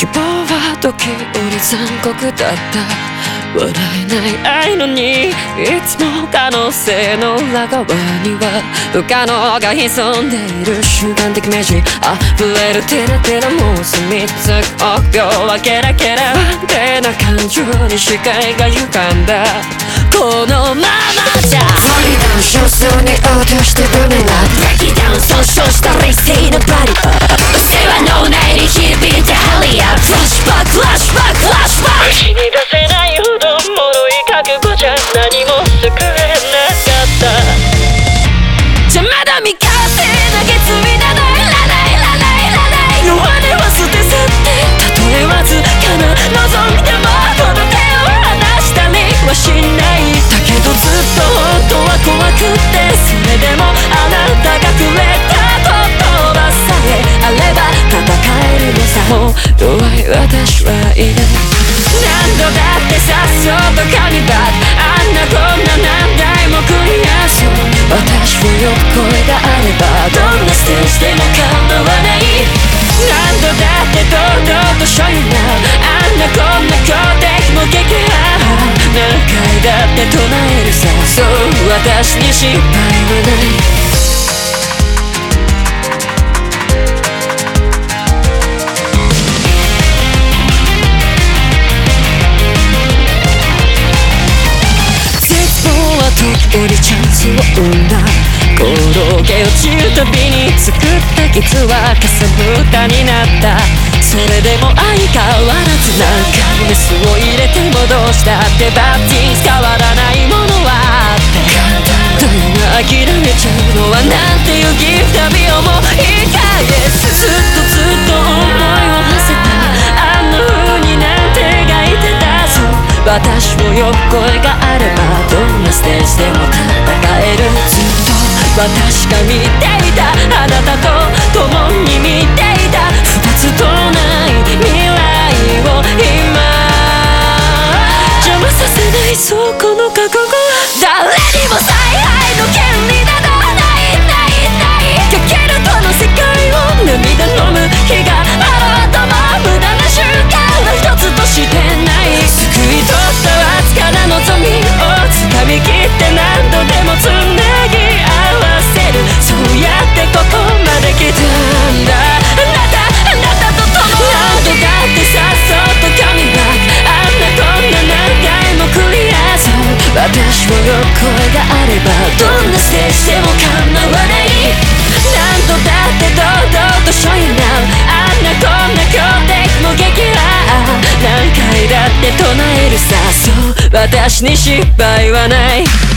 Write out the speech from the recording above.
希望は時折残酷だった笑えない愛のにいつも可能性の裏側には不可能が潜んでいる瞬間的メージ溢れるテラテラもうすみつく臆病はケラケラ不安定な感情に視界が歪んだ。このままじゃ。フリーダン少数に落としてブメラ私はいない。何度だってさっそうと神バあんなこんな何台もクリアそう。私を呼ぶ声があればどんなステージでも構わない。何度だって堂々と所有な。あんなこんな強敵も撃破何回だって唱えるさ。そう私に失敗はない。よりチャンスを生んだ。転げ落ちるたびに作った傷はかさぶたになった。それでも相変わらず何回メスを入れて戻した。ってバ私を呼ぶ声があればどんなステージでも戦える。ずっと私が見ていたあなたと共に見ていた。二つとない未来を今。邪魔させないそうこの覚悟は誰にも采配の権利な私に失敗はない。